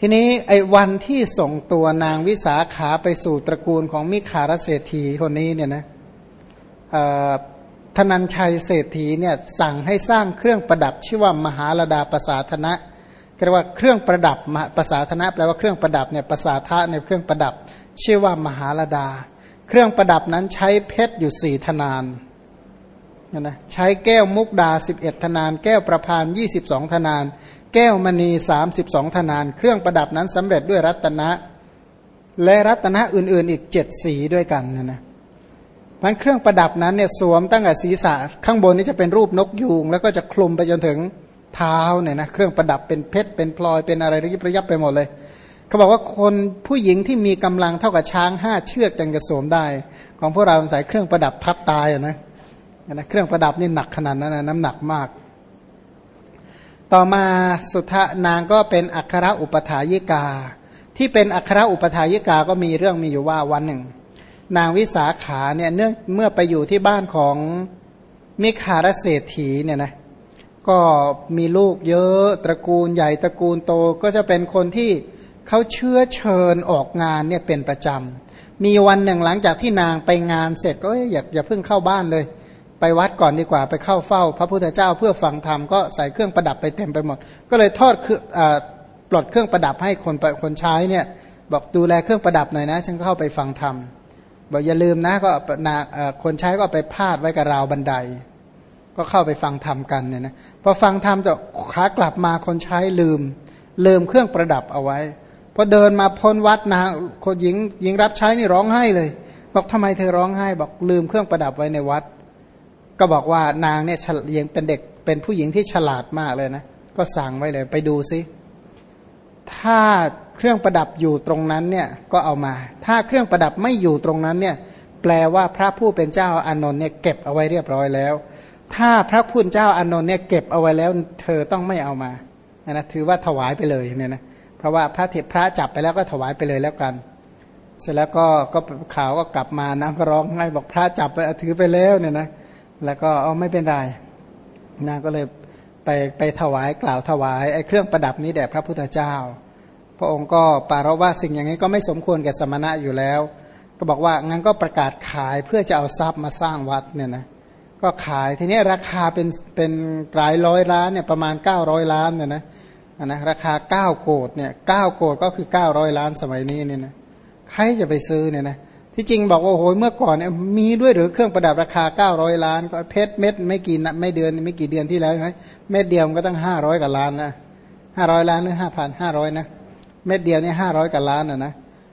ทีนี้ไอ้วันที่ส่งตัวนางวิสาขาไปสู่ตระกูลของมิขารเศรษฐีคนนี้เนี่ยนะธนัญชัยเศรษฐีเนี่ยสั่งให้สร้างเครื่องประดับชื่อว่ามหาลดาประสาธนะเรียกว่าเครื่องประดับประสาธนะแปลว่าเครื่องประดับเนี่ยประสาทะในเครื่องประดับชื่อว่ามหาลดา เครื่องประดับนั้นใช้เพชรอยู่สี่ธนาน นะใช้แก้วมุกดาสิบเอ็ดธนาน แก้วประพานยี่สิบสองธนาน แก้วมณีสามสิบสองธนาน เครื่องประดับนั้นสำเร็จด้วยรัตนะ และรัตนะอื่นๆ อีกเจ็ดสีด้วยกันนะนะมันเครื่องประดับนั้นเนี่ยสวมตั้งแต่ศีรษะข้างบนนี้จะเป็นรูปนกยูงแล้วก็จะคลุมไปจนถึงเท้าเนี่ยนะเครื่องประดับเป็นเพชรเป็นพลอยเป็นอะไรระยิบระยับไปหมดเลยเขาบอกว่าคนผู้หญิงที่มีกำลังเท่ากับช้างห้าเชือกยังจะสวมได้ ของพวกเราใส่เครื่องประดับทับตายนะ นะเครื่องประดับนี่หนักขนาดนั้นนะน้ำหนักมาก ต่อมาสุทนางก็เป็นอัครอุปถายิกา ที่เป็นอัครอุปถายิกาก็มีเรื่องมีอยู่ว่าวันหนึ่ง นางวิสาขาเนี่ยเนื่อเมื่อไปอยู่ที่บ้านของมิคารเศรษฐีเนี่ยนะก็มีลูกเยอะตระกูลใหญ่ตระกูลโตก็จะเป็นคนที่เขาเชื้อเชิญออกงานเนี่ยเป็นประจำมีวันหนึ่งหลังจากที่นางไปงานเสร็จก็อย่าอย่าเพิ่งเข้าบ้านเลย ไปวัดก่อนดีกว่าไปเข้าเฝ้า พระพุทธเจ้าเพื่อฟังธรรมก็ใส่เครื่องประดับไปเต็มไปหมด ก็เลยทอดคือปลดเครื่องประดับให้คนคนใช้เนี่ยบอกดูแลเครื่องประดับหน่อยนะ ฉันก็เข้าไปฟังธรรมบอกอย่าลืมนะก็นาคนใช้ก็ไปพาดไว้กับราวบันได ก็เข้าไปฟังธรรมกันเนี่ยนะพอฟังธรรมจะขากลับมาคนใช้ลืม ลืมเครื่องประดับเอาไว้พอเดินมาพ้นวัดนางคนหญิงหญิงรับใช้นี่ร้องไห้เลย บอกทำไมเธอร้องไห้ บอกลืมเครื่องประดับไว้ในวัด ก็บอกว่านางเนี่ยยังเป็นเด็กเป็นผู้หญิงที่ฉลาดมากเลยนะ ก็สั่งไว้เลยไปดูซิถ้าเครื่องประดับอยู่ตรงนั้นเนี่ยก็เอามา ถ้าเครื่องประดับไม่อยู่ตรงนั้นเนี่ยแปลว่าพระผู้เป็นเจ้าอานนท์เนี่ยเก็บเอาไว้เรียบร้อยแล้ว ถ้าพระผู้เจ้าอานนท์เนี่ยเก็บเอาไว้แล้ว เธอต้องไม่เอามานะถือว่าถวายไปเลยเนี่ยนะเพราะว่าพระเถพระจับไปแล้วก็ถวายไปเลยแล้วกัน เสร็จแล้วก็ก็ข่าวก็กลับมานะก็ร้องไห้บอกพระจับไปถือไปแล้วเนี่ยนะ แล้วก็เอาไม่เป็นไรนางก็เลยไปไปถวายกล่าวถวายไอ้เครื่องประดับนี้แด่พระพุทธเจ้า พระองค์ก็ปารว่าสิ่งอย่างนี้ก็ไม่สมควรแก่สมณะอยู่แล้ว ก็บอกว่างั้นก็ประกาศขายเพื่อจะเอาทรัพย์มาสร้างวัดเนี่ยนะก็ขายทีนี้ราคาเป็นเป็นหลายร้อยล้านเนี่ยประมาณ 900 ล้านเนี่ยนะนะราคา 9 โกดเนี่ย9โกดก็คือ 900 ล้านสมัยนี้เนี่ยนะใครจะไปซื้อเนี่ยนะ ที่จริงบอกว่าโอ้โหเมื่อก่อนเนี่ยมีด้วยหรือเครื่องประดับราคาเก้าร้อยล้านก็เพชรเม็ดไม่กี่ไม่เดือนไม่กี่เดือนที่แล้วใช่ไหมเม็ดเดียวก็ตั้งห้าร้อยกว่าล้านนะห้าร้อยล้านหรือห้าพันห้าร้อยนะเม็ดเดียวนี่ยห้าร้อยกว่าล้านนะนะ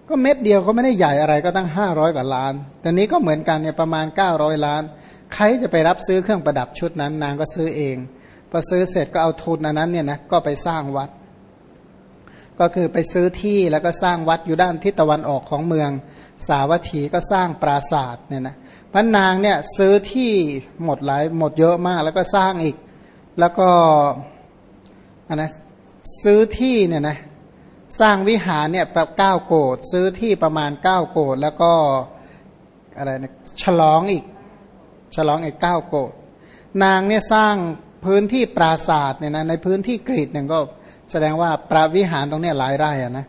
ก็เม็ดเดียวก็ไม่ได้ใหญ่อะไรก็ตั้งห้าร้อยกว่าล้านแต่นี้ก็เหมือนกันเนี่ยประมาณเก้าร้อยล้าน ใครจะไปรับซื้อเครื่องประดับชุดนั้นนางก็ซื้อเองพอซื้อเสร็จก็เอาทุนนั้นเนี่ยนะก็ไปสร้างวัด ก็คือไปซื้อที่แล้วก็สร้างวัดอยู่ด้านทิศตะวันออกของเมือง สาวัตถีก็สร้างปราสาทเนี่ยนะมันนางเนี่ยซื้อที่หมดหลายหมดเยอะมากแล้วก็สร้างอีก แล้วก็อันนะซื้อที่เนี่ยนะสร้างวิหารเนี่ยประเก้าโกดซื้อที่ประมาณเก้าโกดแล้วก็อะไรนะฉลองอีก ฉลองอีกเก้าโกดนางเนี่ยสร้างพื้นที่ปราสาทเนี่ยนะในพื้นที่กรีดเนี่ยก็ แสดงว่าปราวิหารตรงเนี้ยหลายไร่อะนะ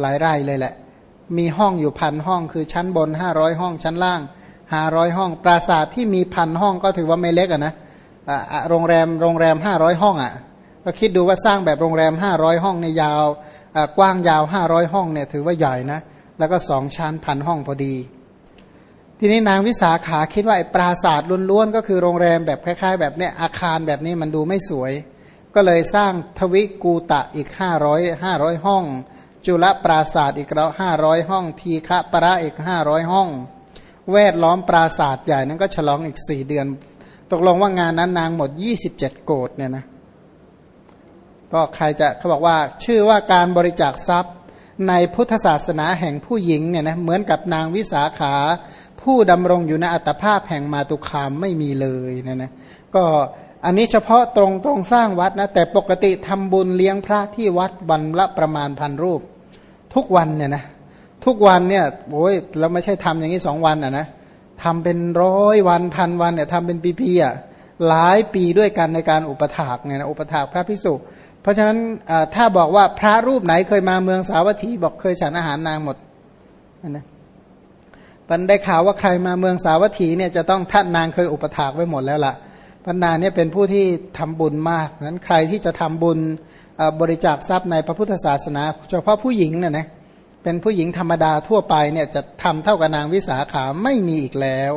หลายไร่เลยแหละ มีห้องอยู่พันห้องคือชั้นบนห้าร้อยห้องชั้นล่างห้าร้อยห้อง ปราสาทที่มีพันห้องก็ถือว่าไม่เล็กอะนะโรงแรมโรงแรมห้าร้อยห้องอะก็คิดดูว่าสร้างแบบโรงแรมห้าร้อยห้องในยาวกว้างยาวห้าร้อยห้องเนี่ยถือว่าใหญ่นะแล้วก็สองชั้นพันห้องพอดี ทีนี้นางวิสาขาคิดว่าไอ้ปราสาทล้วนๆก็คือโรงแรมแบบคล้าย ๆ แบบเนี้ยอาคารแบบนี้มันดูไม่สวย ก็เลยสร้างทวิกูตะอีกห้าร้อยห้าร้อยห้อง จุลปราศาสตร์อีกเราห้าร้อยห้อง ทีฆะประอีกห้าร้อยห้อง แวดล้อมปราศาสตร์ใหญ่นั้นก็ฉลองอีกสี่เดือน ตกลงว่างานนั้นนางหมดยี่สิบเจ็ดโกดเนี่ยนะก็ใครจะเขาบอกว่าชื่อว่าการบริจาคทรัพย์ในพุทธศาสนาแห่งผู้หญิงเนี่ยนะเหมือนกับนางวิสาขา ผู้ดำรงอยู่ในอัตภาพแห่งมาตุคามไม่มีเลยเนี่ยนะก็ อันนี้เฉพาะตรงตรงสร้างวัดนะ แต่ปกติทำบุญเลี้ยงพระที่วัดวันละประมาณพันรูป ทุกวันเนี่ยนะทุกวันเนี่ยโอ้ยเราไม่ใช่ทำอย่างนี้สองวันอะนะทำเป็นร้อยวันพันวันเนี่ยทำเป็นปีๆอะหลายปีด้วยกันในการอุปถากเนี่ยนะอุปถากพระพิสุเพราะฉะนั้นถ้าบอกว่าพระรูปไหนเคยมาเมืองสาวัตถีบอกเคยฉันอาหารนางหมดนะปันได้ข่าวว่าใครมาเมืองสาวัตถีเนี่ยจะต้องท่านนางเคยอุปถากไว้หมดแล้วละ่ะ พันนาเนี่ยเป็นผู้ที่ทำบุญมากนั้นใครที่จะทำบุญบริจาคทรัพย์ในพระพุทธศาสนา เฉพาะผู้หญิงเนี่ยนะเป็นผู้หญิงธรรมดาทั่วไปเนี่ยจะทำเท่ากับนางวิสาขาไม่มีอีกแล้ว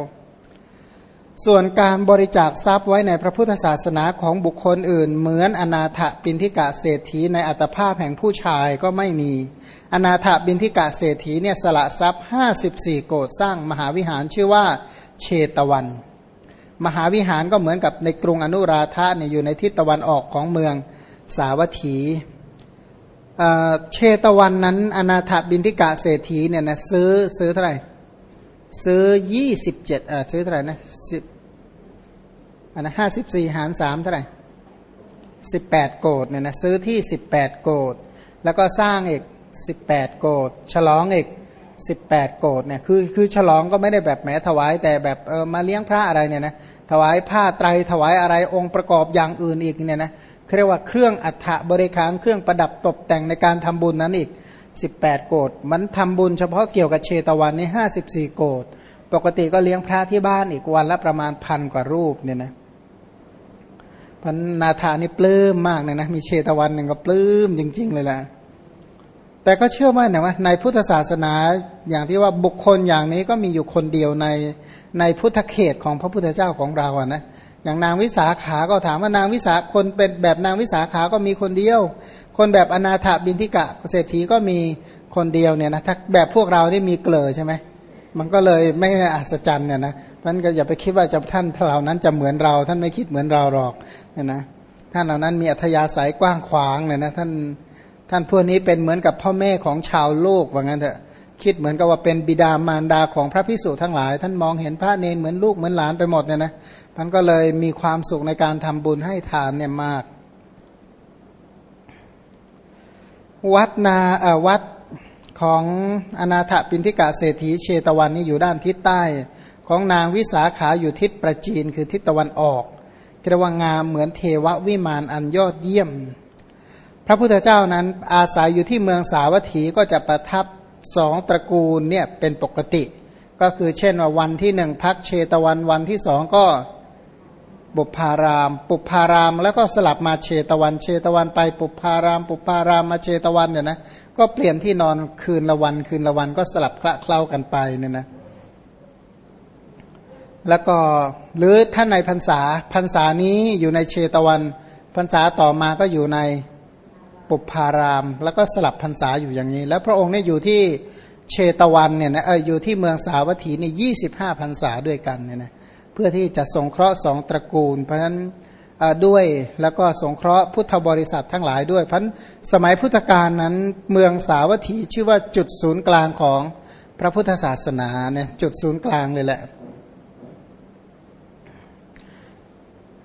ส่วนการบริจาคทรัพย์ไว้ในพระพุทธศาสนาของบุคคลอื่น เหมือนอนาถปินทิกะเศรษฐีในอัตภาพแห่งผู้ชายก็ไม่มี อนาถบินทิกะเศรษฐีเนี่ยสละทรัพย์ 54 โกดสร้างมหาวิหารชื่อว่าเชตวัน มหาวิหารก็เหมือนกับในกรุงอนุราธาเนี่ยอยู่ในทิศตะวันออกของเมืองสาวัตถีเชตวันนั้น อนาถบินทิกะเศรษฐีเนี่ยนะซื้อซื้อเท่าไหร่ ซื้อยี่สิบเจ็ดอ่าซื้อเท่าไหร่นะสิบอันนะห้าสิบสี่หารสามเท่าไหร่สิบแปดโกดเนี่ยนะซื้อที่สิบแปดโกดแล้วก็สร้างอีกสิบแปดโกดฉลองอีก สิบแปดโกดเนี่ยคือคือฉลองก็ไม่ได้แบบแหมถวาย แต่แบบเออมาเลี้ยงพระอะไรเนี่ยนะถวายผ้าไตรถวายอะไรองค์ประกอบอย่างอื่นอีกเนี่ยนะเรียกว่าเครื่องอัฐบริการเครื่องประดับตกแต่งในการทำบุญนั้นอีก 18 โกดมันทำบุญเฉพาะเกี่ยวกับเชตวันนี่54โกดปกติก็เลี้ยงพระที่บ้านอีกวันละประมาณพันกว่ารูปเนี่ยนะพันนาธานี่ปลื้มมากเลยนะมีเชตวันหนึ่งก็ปลื้มจริง ๆ เลยแหละ แต่ก็เชื่อมั่นนะว่าในพุทธศาสนาอย่างที่ว่าบุคคลอย่างนี้ก็มีอยู่คนเดียวในในพุทธเขตของพระพุทธเจ้าของเราอะนะอย่างนางวิสาขาก็ถามว่านางวิสาคนเป็นแบบนางวิสาขาก็มีคนเดียว คนแบบอนาถบินทิกะเศรษฐีก็มีคนเดียวเนี่ยนะถ้าแบบพวกเราที่มีเกลอใช่ไหมมันก็เลยไม่อัศจรรย์เนี่ยนะมันก็อย่าไปคิดว่าจะท่านเหล่านั้นจะเหมือนเรา ท่านไม่คิดเหมือนเราหรอกเนี่ยนะท่านเหล่านั้นมีอัธยาศัยกว้างขวางเนี่ยนะท่าน ท่านพวกนี้เป็นเหมือนกับพ่อแม่ของชาวโลกว่างั้นเถอะคิดเหมือนกับว่าเป็นบิดามารดาของพระพิสุทั้งหลาย ท่านมองเห็นพระเนนเหมือนลูกเหมือนหลานไปหมดเนี่ยนะท่านก็เลยมีความสุขในการทำบุญให้ทานเนี่ยมาก วัดนาวัดของอนาถปินทิกาเศรษฐีเชตวันนี้อยู่ด้านทิศใต้ของนางวิสาขาอยู่ทิศประจีนคือทิศตะวันออกกระวังงามเหมือนเทววิมานอันยอดเยี่ยม ระพุทธเจ้านั้นอาศัยอยู่ที่เมืองสาวัตถีก็จะประทับสองตระกูลเนี่ยเป็นปกติ ก็คือเช่นว่าวันที่หนึ่งพักเชตวันวันที่สองก็ปุพาราม ปุพาราม แล้วก็สลับมาเชตวัน เชตวันไปปุพาราม ปุพารามมาเชตวันเนี่ยนะก็เปลี่ยนที่นอนคืนละวันคืนละวันก็สลับคละเคล้ากันไปเนี่ยนะแล้วก็หรือท่านในพรรษาพรรษานี้อยู่ในเชตวันพรรษาต่อมาก็อยู่ใน ปุพาราม แล้วก็สลับพรรษาอยู่อย่างนี้ แล้วพระองค์เนี่ยอยู่ที่เชตวันเนี่ยนะเอออยู่ที่เมืองสาวัตถีนี่ยี่สิบห้าพรรษาด้วยกันเนี่ยนะเพื่อที่จะสงเคราะห์สองตระกูล เพราะฉะนั้นด้วยแล้วก็สงเคราะห์พุทธบริษัททั้งหลายด้วยเพราะสมัยพุทธกาลนั้นเมืองสาวัตถีชื่อว่าจุดศูนย์กลางของพระพุทธศาสนาเนี่ยจุดศูนย์กลางเลยแหละ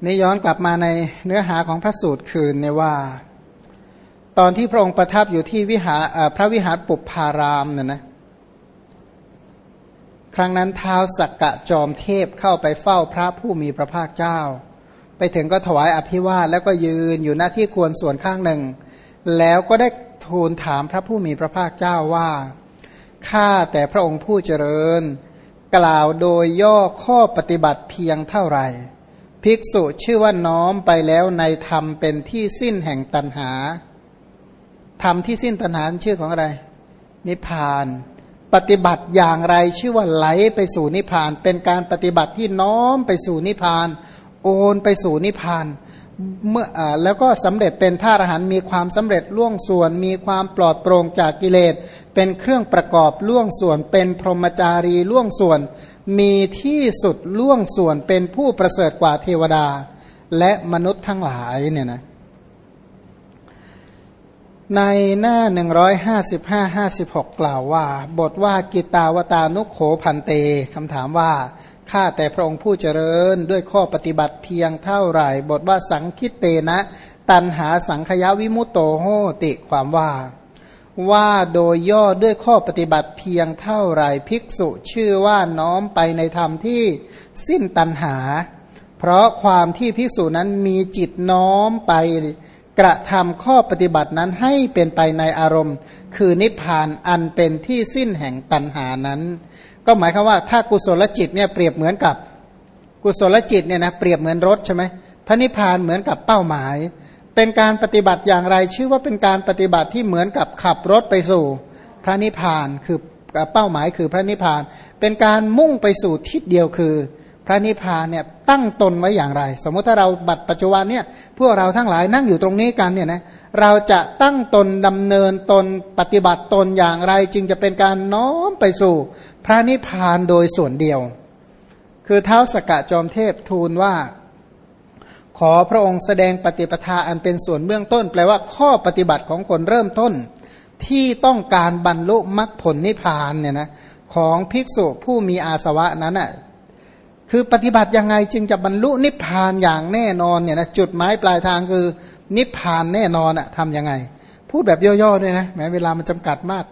นี่ย้อนกลับมาในเนื้อหาของพระสูตรคืนเนี่ยว่า ตอนที่พระองค์ประทับอยู่ที่วิหารพระวิหารปุพารามเนี่ยนะครั้งนั้นเท้าสักกะจอมเทพเข้าไปเฝ้าพระผู้มีพระภาคเจ้า ไปถึงก็ถวายอภิวาทแล้วก็ยืนอยู่หน้าที่ควรส่วนข้างหนึ่ง แล้วก็ได้ทูลถามพระผู้มีพระภาคเจ้าว่าข้าแต่พระองค์ผู้เจริญ กล่าวโดยย่อข้อปฏิบัติเพียงเท่าไหร่ภิกษุชื่อว่าน้อมไปแล้วในธรรมเป็นที่สิ้นแห่งตันหา ธรรมที่สิ้นตันหาชื่อของอะไร นิพพาน ปฏิบัติอย่างไรชื่อว่าไหลไปสู่นิพพาน เป็นการปฏิบัติที่น้อมไปสู่นิพพาน โอนไปสู่นิพพานเมื่ออแล้วก็สำเร็จเป็นพระอรหันต์มีความสำเร็จล่วงส่วน มีความปลอดโปร่งจากกิเลส เป็นเครื่องประกอบล่วงส่วน เป็นพรหมจารีล่วงส่วน มีที่สุดล่วงส่วนเป็นผู้ประเสริฐกว่าเทวดา และมนุษย์ทั้งหลายเนี่ยนะ ในหน้า155 56กล่าวว่า บทว่ากิตาวตานุโขพันเตคำถามว่า ข้าแต่พระองค์ผู้เจริญด้วยข้อปฏิบัติเพียงเท่าไหร่ บทว่าสังคิตเตนะ ตันหาสังขยาวิมุตโตโหติความว่า ว่าโดยย่อด้วยข้อปฏิบัติเพียงเท่าไหร่ภิกษุชื่อว่าน้อมไปในธรรมที่สิ้นตันหา เพราะความที่ภิกษุนั้นมีจิตน้อมไป กระทำข้อปฏิบัตินั้นให้เป็นไปในอารมณ์ คือนิพพานอันเป็นที่สิ้นแห่งตัณหานั้น ก็หมายความว่าถ้ากุศลจิตเนี่ยเปรียบเหมือนกับกุศลจิตเนี่ยนะเปรียบเหมือนรถใช่ไหมพระนิพพานเหมือนกับเป้าหมาย เป็นการปฏิบัติอย่างไรชื่อว่าเป็นการปฏิบัติที่เหมือนกับขับรถไปสู่ พระนิพพานคือเป้าหมายคือพระนิพพาน เป็นการมุ่งไปสู่ทิศเดียวคือ พระนิพพานเนี่ย ตั้งตนไว้อย่างไร สมมติถ้าเราบัตรปัจจุบันเนี่ยพวกเราทั้งหลายนั่งอยู่ตรงนี้กันเนี่ยนะเราจะตั้งตนดำเนินตนปฏิบัติตนอย่างไร จึงจะเป็นการน้อมไปสู่ พระนิพพานโดยส่วนเดียว คือเท้าสกกะจอมเทพทูลว่า ขอพระองค์แสดงปฏิปทาอันเป็นส่วนเบื้องต้น แปลว่าข้อปฏิบัติของคนเริ่มต้น ที่ต้องการบรรลุมรรคผลนิพพานเนี่ยนะของภิกษุผู้มีอาสวะนั้นอะ คือปฏิบัติยังไงจึงจะบรรลุนิพพานอย่างแน่นอนเนี่ยนะจุดหมายปลายทางคือนิพพานแน่นอนอะทำยังไง พูดแบบย่อๆด้วยนะแม้เวลามันจำกัดมาก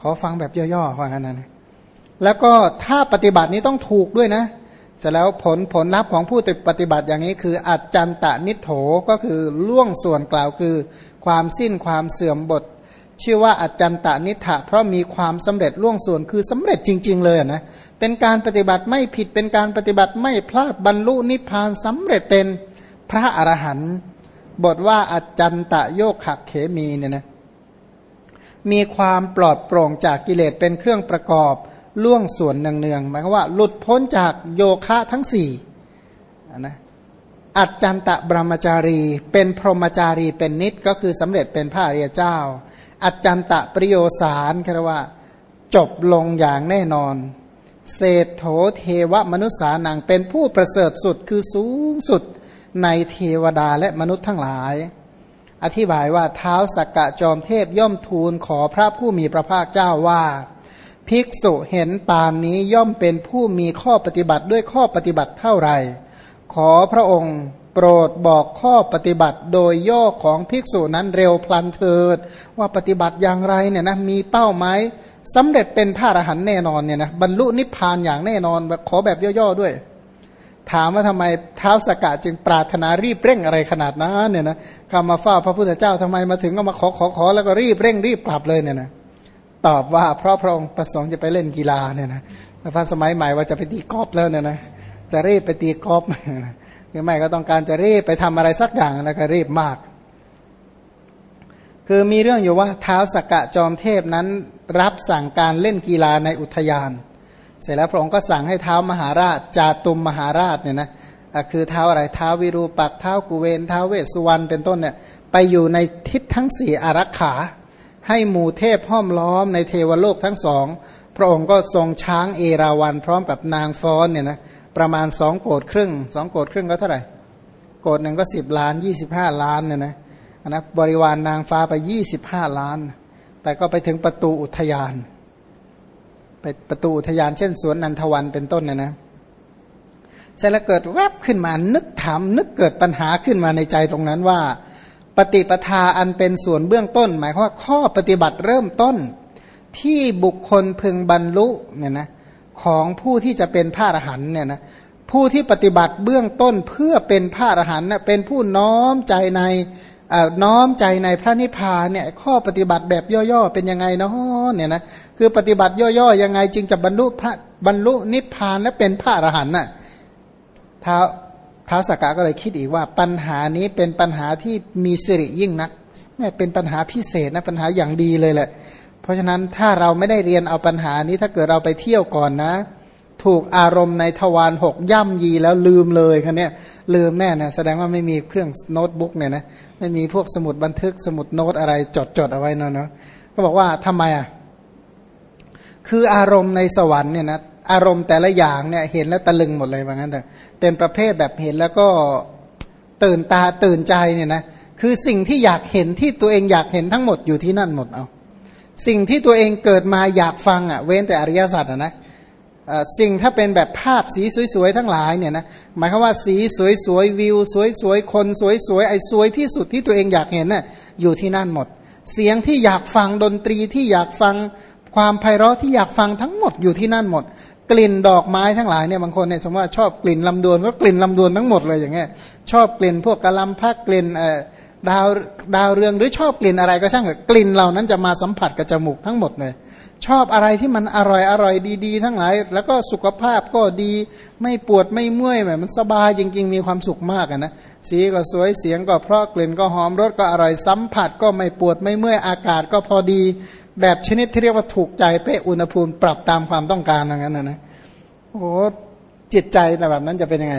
ขอฟังแบบย่อๆว่างั้นนะแล้วก็ถ้าปฏิบัตินี้ต้องถูกด้วยนะเสร็จแล้วผลผลลัพธ์ของผู้ปฏิบัติอย่างนี้คืออัจจันตะนิโถก็คือล่วงส่วนกล่าวคือ ความสิ้นความเสื่อมบท ชื่อว่าอัจจันตานิถะเพราะมีความสำเร็จล่วงส่วนคือสำเร็จจริง ๆ เลยนะ เป็นการปฏิบัติไม่ผิดเป็นการปฏิบัติไม่พลาดบรรลุนิพพานสำเร็จเป็นพระอรหันต์บทว่าอัจจันตะโยกขักเขมีเนี่ยนะมีความปลอดโปร่งจากกิเลสเป็นเครื่องประกอบล่วงส่วนเนืองๆหมายความว่า หลุดพ้นจากโยคะทั้งสี่นะอัจจันตะบรมจารี เป็นพรหมจารีเป็นนิดก็คือสำเร็จเป็นพระอริยเจ้า อัจจันตะปริโยสารคือว่า จบลงอย่างแน่นอน เศษโถเทวมนุษย์สานังเป็นผู้ประเสริฐสุดคือสูงสุดในเทวดาและมนุษย์ทั้งหลาย อธิบายว่าเท้าสักกะจอมเทพย่อมทูลขอพระผู้มีพระภาคเจ้าว่า ภิกษุเห็นปานนี้ย่อมเป็นผู้มีข้อปฏิบัติด้วยข้อปฏิบัติเท่าไหร่ ขอพระองค์โปรดบอกข้อปฏิบัติโดยย่อของภิกษุนั้นเร็วพลันเถิด ว่าปฏิบัติอย่างไรเนี่ยนะมีเป้าหมาย สำเร็จเป็นพระอรหันต์แน่นอนเนี่ยนะบรรลุนิพพานอย่างแน่นอนขอแบบย่อๆด้วย ถามว่าทำไมเท้าสกกะจึงปรารถนารีบเร่งอะไรขนาดนั้นเนี่ยนะคำมาเฝ้าพระพุทธเจ้าทำไมมาถึงก็มาขอขอขอแล้วก็รีบเร่งรีบกลับเลยเนี่ยนะตอบว่าเพราะพระองค์ประสงค์จะไปเล่นกีฬาเนี่ยนะพระสมัยใหม่ว่าจะไปตีกอล์ฟแล้วเนี่ยนะจะรีบไปตีกอล์ฟหรือไม่ก็ต้องการจะรีบไปทำอะไรสักอย่างแล้วก็รีบมาก คือมีเรื่องอยู่ว่าเท้าสกกะจอมเทพนั้น รับสั่งการเล่นกีฬาในอุทยาน เสร็จแล้วพระองค์ก็สั่งให้เท้ามหาราชจาตุมมหาราชเนี่ยนะคือเท้าอะไรเท้าวิรูปักเท้ากุเวนเท้าเวสุวรรณเป็นต้นเนี่ยไปอยู่ในทิศทั้งสี่อารักขา ให้หมู่เทพห้อมล้อมในเทวโลกทั้งสอง พระองค์ก็ทรงช้างเอราวันพร้อมกับนางฟ้อนเนี่ยนะประมาณสองโกดครึ่งสองโกดครึ่งก็เท่าไหร่โกดหนึ่งก็สิบล้านยี่สิบห้าล้านเนี่ยนะนะบริวารนนางฟ้าไปยี่สิบห้าล้าน แต่ก็ไปถึงประตูอุทยาน ไปประตูอุทยานเช่นสวนนันทวันเป็นต้นนะนะเสร็จแล้วเกิดแวบขึ้นมานึกถามนึกเกิดปัญหาขึ้นมาในใจตรงนั้นว่า ปฏิปทาอันเป็นส่วนเบื้องต้น หมายความว่าข้อปฏิบัติเริ่มต้น ที่บุคคลพึงบรรลุเนี่ยนะของผู้ที่จะเป็นพระอรหันเนี่ยนะผู้ที่ปฏิบัติเบื้องต้นเพื่อเป็นพระอรหันเนี่ยเป็นผู้น้อมใจใน น้อมใจในพระนิพพานเนี่ยข้อปฏิบัติแบบย่อๆเป็นยังไงเนาะเนี่ยนะคือปฏิบัติย่อๆยังไงจึงจะบรรลุพระบรรลุนิพพานและเป็นพระอรหันต์น่ะท้าท้าสกกะก็เลยคิดอีกว่าปัญหานี้เป็นปัญหาที่มีสิริยิ่งนักแม่เป็นปัญหาพิเศษนะปัญหาอย่างดีเลยแหละ เพราะฉะนั้นถ้าเราไม่ได้เรียนเอาปัญหานี้ถ้าเกิดเราไปเที่ยวก่อนนะ ถูกอารมณ์ในทวารหกย่ำยีแล้วลืมเลยคันนี้ลืมแน่นะแสดงว่าไม่มีเครื่องโน้ตบุ๊กเนี่ยนะ ไม่มีพวกสมุดบันทึกสมุดโน้ตอะไรจดจดเอาไว้นะเนาะก็บอกว่าทำไมอะคืออารมณ์ในสวรรค์เนี่ยนะอารมณ์แต่ละอย่างเนี่ยเห็นแล้วตะลึงหมดเลยว่างั้นแต่เป็นประเภทแบบเห็นแล้วก็ตื่นตาตื่นใจเนี่ยนะคือสิ่งที่อยากเห็นที่ตัวเองอยากเห็นทั้งหมดอยู่ที่นั่นหมดเอา สิ่งที่ตัวเองเกิดมาอยากฟังอะ เว้นแต่อริยสัจนะ สิ่งถ้าเป็นแบบภาพสีสวยๆทั้งหลายเนี่ยนะหมายความว่าสีสวยๆวิว สวยๆคนสวยๆไอ้สวยที่สุดที่ตัวเองอยากเห็นน่ะอยู่ที่นั่นหมด เสียงที่อยากฟังดนตรีที่อยากฟังความไพเราะที่อยากฟังทั้งหมดอยู่ที่นั่นหมด กลิ่นดอกไม้ทั้งหลายเนี่ยบางคนเนี่ยสมมติว่าชอบกลิ่นลำดวนก็กลิ่นลำดวนทั้งหมดเลยอย่างเงี้ยชอบกลิ่นพวกกะลำพักกลิ่นเอ่อดาวดาวเรืองหรือชอบกลิ่นอะไรก็ช่างกลิ่นเหล่านั้นจะมาสัมผัสกับจมูกทั้งหมดเลย ชอบอะไรที่มันอร่อยอร่อยดีๆ ทั้งหลาย แล้วก็สุขภาพก็ดีไม่ปวดไม่เมื่อยแบบมันสบายจริง ๆ มีความสุขมากนะสีก็สวยเสียงก็เพราะกลิ่นก็หอมรสก็อร่อยสัมผัส ก็ไม่ปวดไม่เมื่อยอากาศก็พอดี แบบชนิดที่เรียกว่าถูกใจเป๊ะอุณหภูมิปรับตามความต้องการอย่างนั้นนะนะโอ้จิตใจแบบนั้นจะเป็นยังไง